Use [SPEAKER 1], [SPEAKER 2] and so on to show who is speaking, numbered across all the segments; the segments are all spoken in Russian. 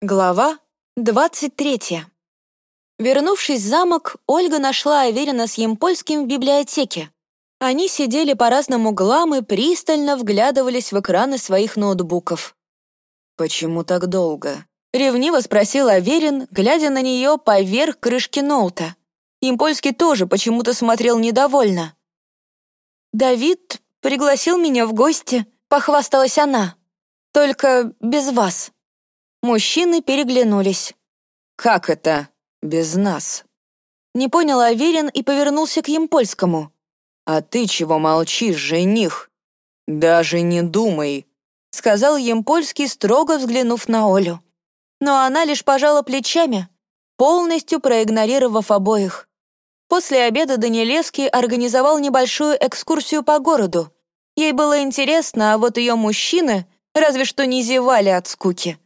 [SPEAKER 1] Глава 23. Вернувшись в замок, Ольга нашла Аверина с Емпольским в библиотеке. Они сидели по разным углам и пристально вглядывались в экраны своих ноутбуков. «Почему так долго?» — ревниво спросил Аверин, глядя на нее поверх крышки ноута. Емпольский тоже почему-то смотрел недовольно. «Давид пригласил меня в гости», — похвасталась она. «Только без вас». Мужчины переглянулись. «Как это? Без нас?» Не понял Аверин и повернулся к Емпольскому. «А ты чего молчишь, жених?» «Даже не думай», — сказал Емпольский, строго взглянув на Олю. Но она лишь пожала плечами, полностью проигнорировав обоих. После обеда Данилевский организовал небольшую экскурсию по городу. Ей было интересно, а вот ее мужчины разве что не зевали от скуки.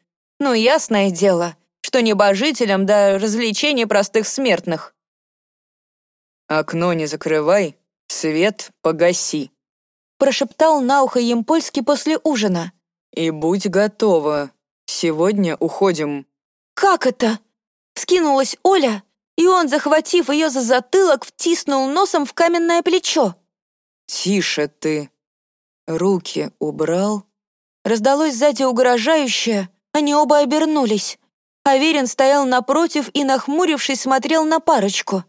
[SPEAKER 1] Ну, ясное дело, что небожителям до развлечений простых смертных. «Окно не закрывай, свет погаси», прошептал на ухо Емпольский после ужина. «И будь готова, сегодня уходим». «Как это?» Скинулась Оля, и он, захватив ее за затылок, втиснул носом в каменное плечо. «Тише ты!» Руки убрал. Раздалось сзади угрожающее, они оба обернулись. Аверин стоял напротив и, нахмурившись, смотрел на парочку.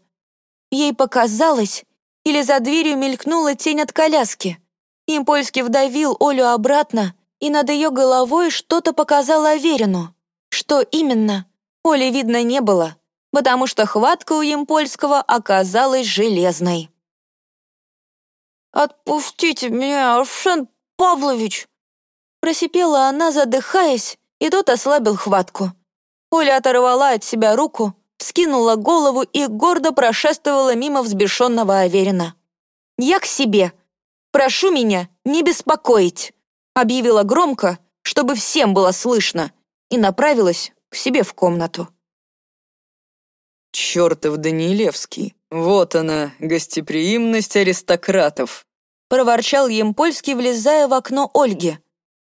[SPEAKER 1] Ей показалось, или за дверью мелькнула тень от коляски. Импольский вдавил Олю обратно, и над ее головой что-то показало Аверину. Что именно, Оли видно не было, потому что хватка у Емпольского оказалась железной. «Отпустите меня, Аршен Павлович!» Просипела она, задыхаясь, и тот ослабил хватку. Оля оторвала от себя руку, вскинула голову и гордо прошествовала мимо взбешенного Аверина. «Я к себе. Прошу меня не беспокоить», объявила громко, чтобы всем было слышно, и направилась к себе в комнату.
[SPEAKER 2] «Чертов Данилевский! Вот она, гостеприимность аристократов!»
[SPEAKER 1] проворчал Емпольский, влезая в окно Ольги.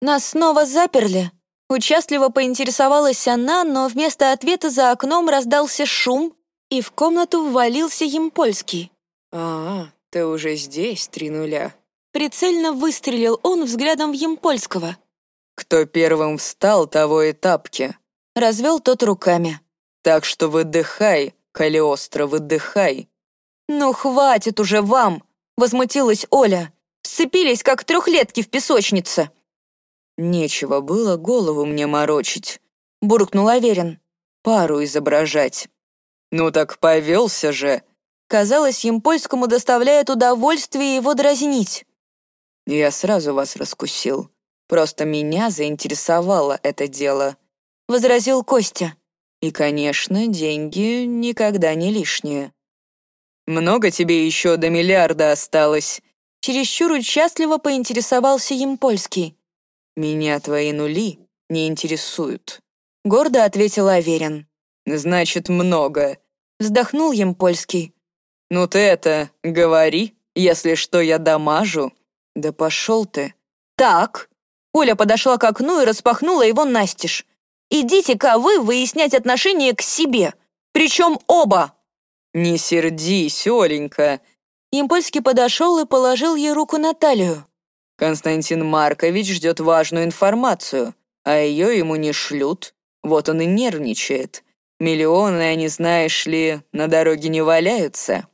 [SPEAKER 1] «Нас снова заперли?» Участливо поинтересовалась она, но вместо ответа за окном раздался шум, и в комнату ввалился Емпольский.
[SPEAKER 2] «А, ты уже здесь, три нуля».
[SPEAKER 1] Прицельно выстрелил он взглядом в Емпольского.
[SPEAKER 2] «Кто первым встал, того и тапки».
[SPEAKER 1] Развел тот руками.
[SPEAKER 2] «Так что выдыхай, Калиостро, выдыхай».
[SPEAKER 1] «Ну, хватит уже вам!» — возмутилась Оля. «Сцепились, как трехлетки в песочнице».
[SPEAKER 2] «Нечего было голову мне морочить», — буркнул Аверин. «Пару изображать». «Ну так повелся же!»
[SPEAKER 1] Казалось, Емпольскому доставляет удовольствие его дразнить.
[SPEAKER 2] «Я сразу вас раскусил. Просто меня заинтересовало это дело», — возразил Костя. «И, конечно, деньги никогда не лишние». «Много тебе еще до миллиарда осталось?»
[SPEAKER 1] Чересчур участливо поинтересовался Емпольский.
[SPEAKER 2] «Меня твои нули не интересуют», —
[SPEAKER 1] гордо ответил Аверин.
[SPEAKER 2] «Значит, много», —
[SPEAKER 1] вздохнул им польский.
[SPEAKER 2] «Ну ты это, говори, если что, я дамажу».
[SPEAKER 1] «Да пошел ты». «Так». Оля подошла к окну и распахнула его настежь. «Идите-ка вы выяснять отношения к себе, причем оба».
[SPEAKER 2] «Не сердись, Оленька».
[SPEAKER 1] Импольский подошел и положил ей руку на талию.
[SPEAKER 2] Константин Маркович ждет важную информацию, а ее ему не шлют. Вот он и нервничает. Миллионы, они, знаешь ли, на дороге не валяются.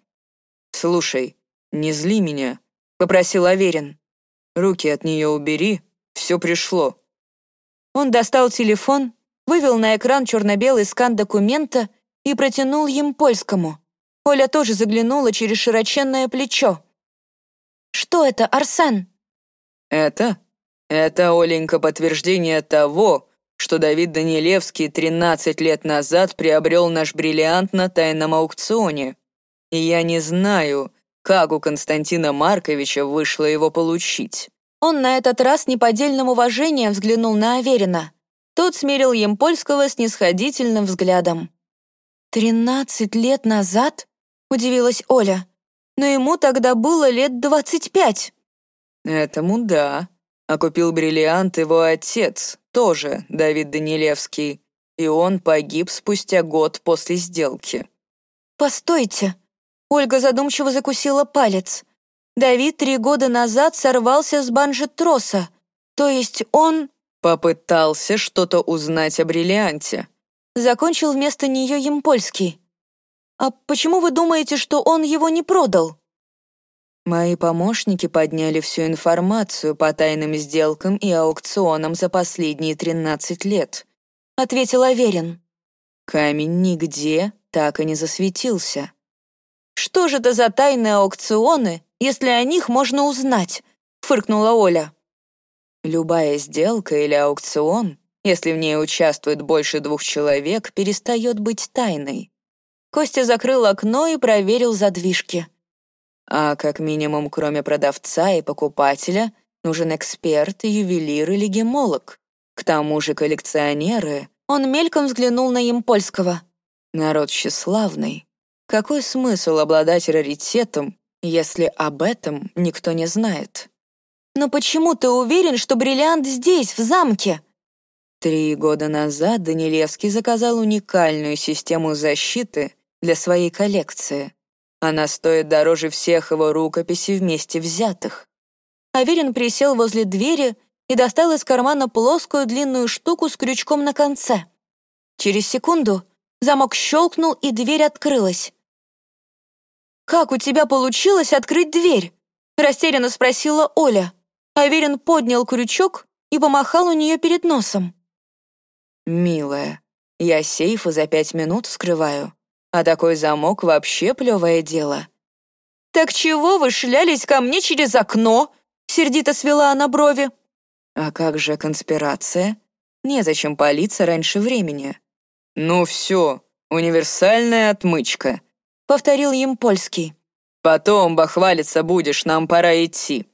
[SPEAKER 2] «Слушай, не зли меня», — попросил Аверин. «Руки от нее убери, все пришло».
[SPEAKER 1] Он достал телефон, вывел на экран черно-белый скан документа и протянул им польскому. Оля тоже заглянула через широченное плечо. «Что это, Арсен?»
[SPEAKER 2] Это? Это, Оленька, подтверждение того, что Давид Данилевский 13 лет назад приобрел наш бриллиант на тайном аукционе. И я не знаю, как у Константина Марковича вышло его получить.
[SPEAKER 1] Он на этот раз неподдельным уважением взглянул на Аверина. Тот смерил Емпольского снисходительным взглядом. «Тринадцать лет назад?» — удивилась Оля. «Но ему тогда было лет двадцать пять».
[SPEAKER 2] «Этому да. А купил бриллиант его отец, тоже Давид Данилевский. и он погиб спустя год после сделки.
[SPEAKER 1] «Постойте!» Ольга задумчиво закусила палец. «Давид три года назад сорвался с банжет-троса. То есть он...»
[SPEAKER 2] Попытался что-то узнать о бриллианте.
[SPEAKER 1] Закончил вместо нее Емпольский. «А почему вы думаете, что он его не продал?»
[SPEAKER 2] Мои помощники подняли всю информацию по тайным сделкам и аукционам за последние 13 лет,
[SPEAKER 1] ответил Аверин.
[SPEAKER 2] Камень нигде так и не засветился.
[SPEAKER 1] Что же это за тайные аукционы, если о них можно узнать? фыркнула Оля.
[SPEAKER 2] Любая сделка или аукцион, если в ней участвует больше двух человек, перестает быть тайной.
[SPEAKER 1] Костя закрыл окно и проверил задвижки.
[SPEAKER 2] А как минимум, кроме продавца и покупателя, нужен эксперт, ювелир или гемолог. К тому же коллекционеры.
[SPEAKER 1] Он мельком взглянул на Емпольского.
[SPEAKER 2] Народ тщеславный. Какой смысл обладать раритетом, если об этом никто не знает?
[SPEAKER 1] Но почему ты уверен, что бриллиант здесь, в замке?
[SPEAKER 2] Три года назад Данилевский заказал уникальную систему защиты для своей коллекции. Она стоит дороже всех его рукописей вместе взятых.
[SPEAKER 1] Аверин присел возле двери и достал из кармана плоскую длинную штуку с крючком на конце. Через секунду замок щелкнул, и дверь открылась. «Как у тебя получилось открыть дверь?» — растерянно спросила Оля. Аверин поднял крючок и помахал у нее перед носом.
[SPEAKER 2] «Милая, я сейфы за пять минут вскрываю. А такой замок вообще плевое дело.
[SPEAKER 1] «Так чего вы шлялись ко мне через окно?» Сердито свела она брови.
[SPEAKER 2] «А как же конспирация? Незачем палиться раньше времени». «Ну все, универсальная отмычка», — повторил им польский. «Потом бахвалиться будешь, нам пора идти».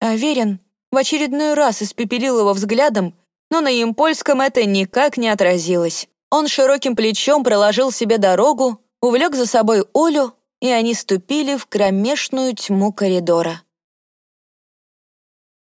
[SPEAKER 1] Аверин в очередной раз испепелил его взглядом, но на импольском это никак не отразилось. Он широким плечом проложил себе дорогу, увлек за собой Олю, и они ступили в кромешную тьму коридора.